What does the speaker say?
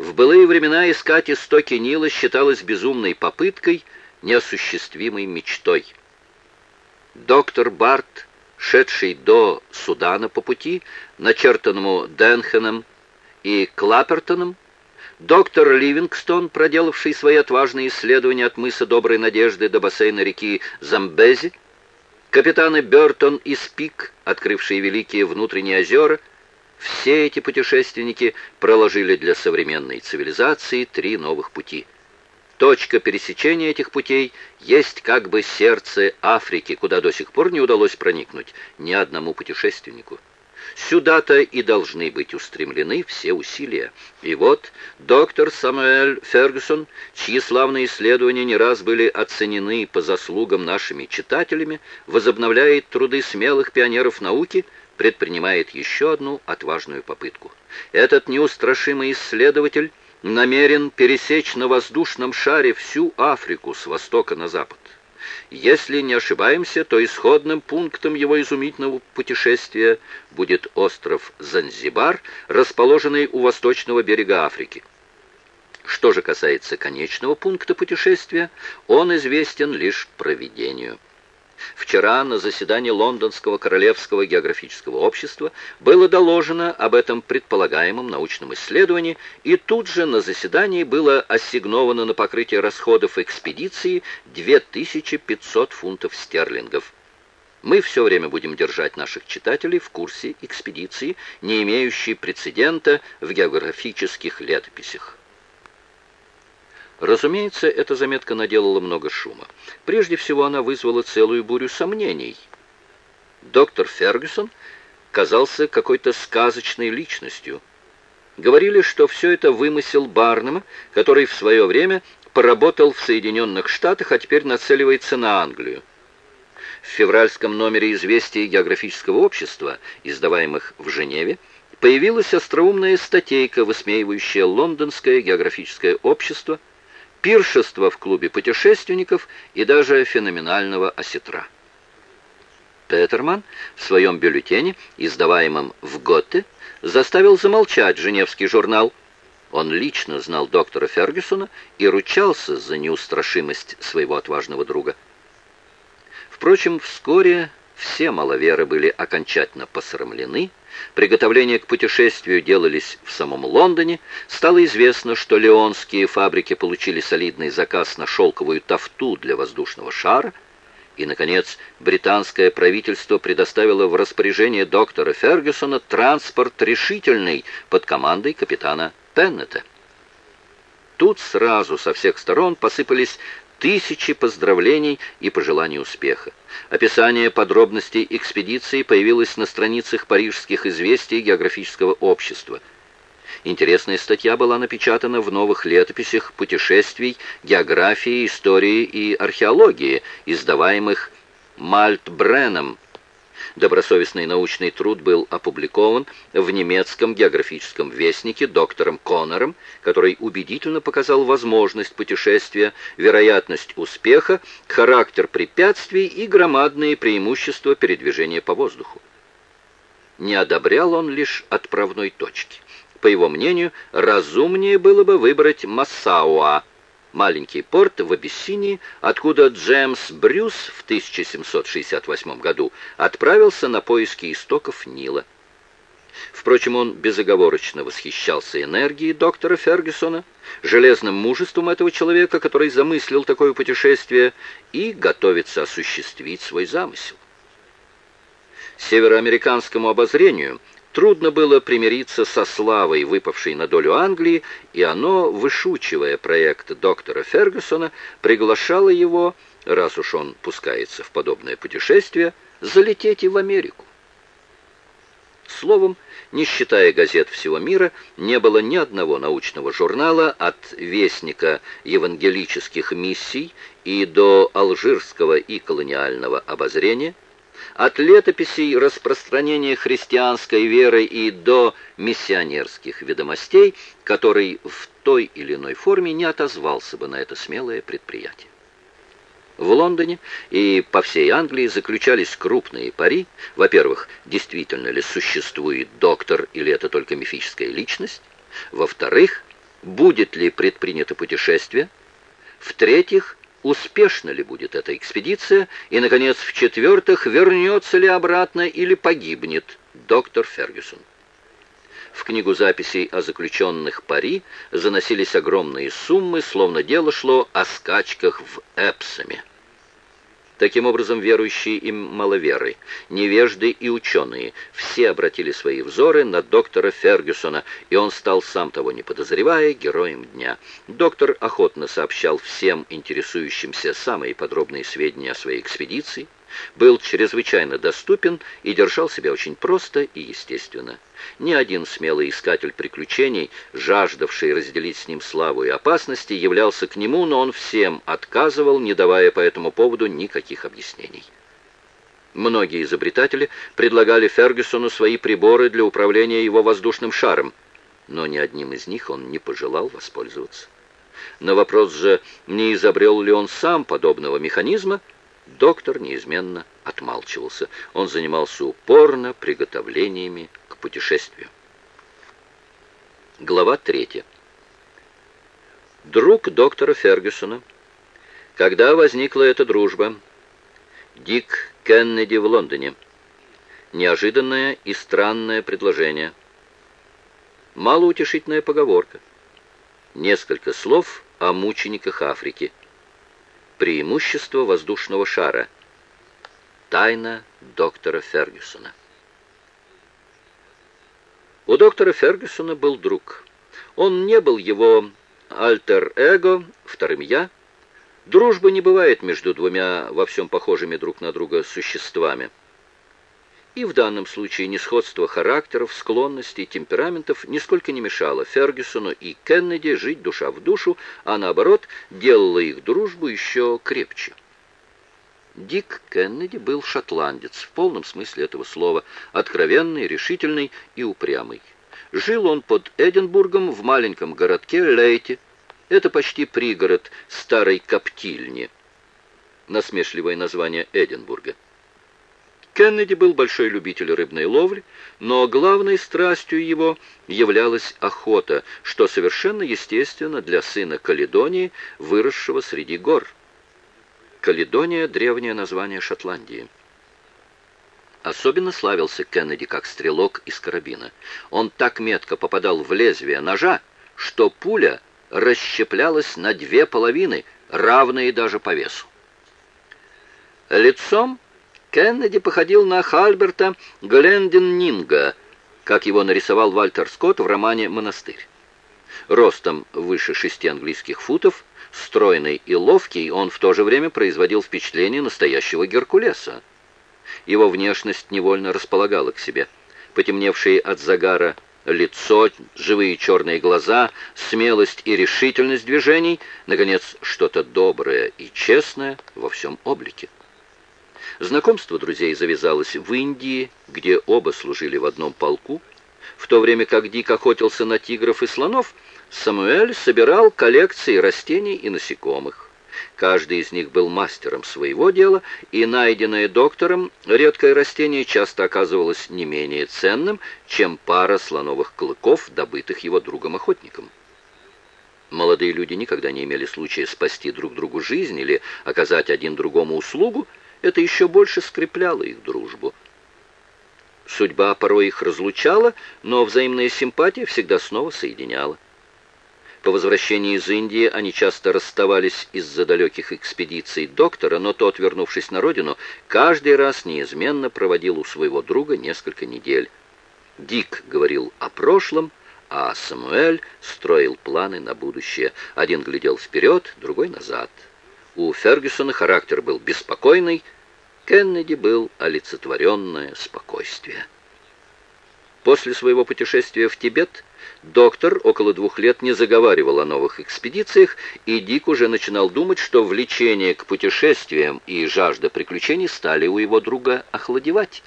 В былые времена искать истоки Нила считалось безумной попыткой, неосуществимой мечтой. Доктор Барт, шедший до Судана по пути, начертанному Денхеном и Клапертоном, доктор Ливингстон, проделавший свои отважные исследования от мыса Доброй Надежды до бассейна реки Замбези, капитаны Бертон и Спик, открывшие великие внутренние озера, все эти путешественники проложили для современной цивилизации три новых пути. Точка пересечения этих путей есть как бы сердце Африки, куда до сих пор не удалось проникнуть ни одному путешественнику. Сюда-то и должны быть устремлены все усилия. И вот доктор Самуэль Фергюсон, чьи славные исследования не раз были оценены по заслугам нашими читателями, возобновляет труды смелых пионеров науки, предпринимает еще одну отважную попытку. Этот неустрашимый исследователь намерен пересечь на воздушном шаре всю Африку с востока на запад. Если не ошибаемся, то исходным пунктом его изумительного путешествия будет остров Занзибар, расположенный у восточного берега Африки. Что же касается конечного пункта путешествия, он известен лишь провидению. Вчера на заседании Лондонского Королевского географического общества было доложено об этом предполагаемом научном исследовании, и тут же на заседании было ассигновано на покрытие расходов экспедиции 2500 фунтов стерлингов. Мы все время будем держать наших читателей в курсе экспедиции, не имеющей прецедента в географических летописях. Разумеется, эта заметка наделала много шума. Прежде всего, она вызвала целую бурю сомнений. Доктор Фергюсон казался какой-то сказочной личностью. Говорили, что все это вымысел Барнема, который в свое время поработал в Соединенных Штатах, а теперь нацеливается на Англию. В февральском номере «Известий географического общества», издаваемых в Женеве, появилась остроумная статейка, высмеивающая лондонское географическое общество – пиршество в клубе путешественников и даже феноменального осетра. Петерман в своем бюллетене, издаваемом в Готте, заставил замолчать женевский журнал. Он лично знал доктора Фергюсона и ручался за неустрашимость своего отважного друга. Впрочем, вскоре все маловеры были окончательно посрамлены, Приготовления к путешествию делались в самом Лондоне. Стало известно, что леонские фабрики получили солидный заказ на шелковую тафту для воздушного шара. И, наконец, британское правительство предоставило в распоряжение доктора Фергюсона транспорт решительный под командой капитана Пеннета. Тут сразу со всех сторон посыпались тысячи поздравлений и пожеланий успеха. Описание подробностей экспедиции появилось на страницах парижских известий географического общества. Интересная статья была напечатана в новых летописях путешествий, географии, истории и археологии, издаваемых Мальтбреном Добросовестный научный труд был опубликован в немецком географическом вестнике доктором Коннором, который убедительно показал возможность путешествия, вероятность успеха, характер препятствий и громадные преимущества передвижения по воздуху. Не одобрял он лишь отправной точки. По его мнению, разумнее было бы выбрать Массауа, маленький порт в Абиссинии, откуда Джеймс Брюс в 1768 году отправился на поиски истоков Нила. Впрочем, он безоговорочно восхищался энергией доктора Фергюсона, железным мужеством этого человека, который замыслил такое путешествие и готовится осуществить свой замысел. Североамериканскому обозрению Трудно было примириться со славой, выпавшей на долю Англии, и оно, вышучивая проект доктора Фергюсона, приглашало его, раз уж он пускается в подобное путешествие, залететь и в Америку. Словом, не считая газет всего мира, не было ни одного научного журнала от Вестника евангелических миссий и до Алжирского и колониального обозрения – от летописей распространения христианской веры и до миссионерских ведомостей, который в той или иной форме не отозвался бы на это смелое предприятие. В Лондоне и по всей Англии заключались крупные пари. Во-первых, действительно ли существует доктор или это только мифическая личность? Во-вторых, будет ли предпринято путешествие, в-третьих, успешно ли будет эта экспедиция, и, наконец, в-четвертых, вернется ли обратно или погибнет доктор Фергюсон. В книгу записей о заключенных пари заносились огромные суммы, словно дело шло о скачках в Эпсоме. Таким образом, верующие им маловеры, невежды и ученые, все обратили свои взоры на доктора Фергюсона, и он стал, сам того не подозревая, героем дня. Доктор охотно сообщал всем интересующимся самые подробные сведения о своей экспедиции, был чрезвычайно доступен и держал себя очень просто и естественно. Ни один смелый искатель приключений, жаждавший разделить с ним славу и опасности, являлся к нему, но он всем отказывал, не давая по этому поводу никаких объяснений. Многие изобретатели предлагали Фергюсону свои приборы для управления его воздушным шаром, но ни одним из них он не пожелал воспользоваться. На вопрос же, не изобрел ли он сам подобного механизма, Доктор неизменно отмалчивался. Он занимался упорно приготовлениями к путешествию. Глава третья. Друг доктора Фергюсона. Когда возникла эта дружба? Дик Кеннеди в Лондоне. Неожиданное и странное предложение. Малоутешительная поговорка. Несколько слов о мучениках Африки. Преимущество воздушного шара. Тайна доктора Фергюсона. У доктора Фергюсона был друг. Он не был его альтер-эго, вторым «я». Дружба не бывает между двумя во всем похожими друг на друга существами. И в данном случае несходство характеров, склонностей, темпераментов нисколько не мешало Фергюсону и Кеннеди жить душа в душу, а наоборот, делало их дружбу еще крепче. Дик Кеннеди был шотландец в полном смысле этого слова, откровенный, решительный и упрямый. Жил он под Эдинбургом в маленьком городке Лейте. Это почти пригород старой коптильни. Насмешливое название Эдинбурга. Кеннеди был большой любитель рыбной ловли, но главной страстью его являлась охота, что совершенно естественно для сына Каледонии, выросшего среди гор. Каледония — древнее название Шотландии. Особенно славился Кеннеди как стрелок из карабина. Он так метко попадал в лезвие ножа, что пуля расщеплялась на две половины, равные даже по весу. Лицом Кеннеди походил на Хальберта Глендиннинга, как его нарисовал Вальтер Скотт в романе «Монастырь». Ростом выше шести английских футов, стройный и ловкий, он в то же время производил впечатление настоящего Геркулеса. Его внешность невольно располагала к себе. Потемневшие от загара лицо, живые черные глаза, смелость и решительность движений, наконец, что-то доброе и честное во всем облике. Знакомство друзей завязалось в Индии, где оба служили в одном полку. В то время как Дик охотился на тигров и слонов, Самуэль собирал коллекции растений и насекомых. Каждый из них был мастером своего дела, и найденное доктором редкое растение часто оказывалось не менее ценным, чем пара слоновых клыков, добытых его другом-охотником. Молодые люди никогда не имели случая спасти друг другу жизнь или оказать один другому услугу, это еще больше скрепляло их дружбу. Судьба порой их разлучала, но взаимная симпатия всегда снова соединяла. По возвращении из Индии они часто расставались из-за далеких экспедиций доктора, но тот, вернувшись на родину, каждый раз неизменно проводил у своего друга несколько недель. Дик говорил о прошлом, а Самуэль строил планы на будущее. Один глядел вперед, другой назад. У Фергюсона характер был беспокойный, Кеннеди был олицетворенное спокойствие. После своего путешествия в Тибет доктор около двух лет не заговаривал о новых экспедициях, и Дик уже начинал думать, что влечение к путешествиям и жажда приключений стали у его друга охладевать.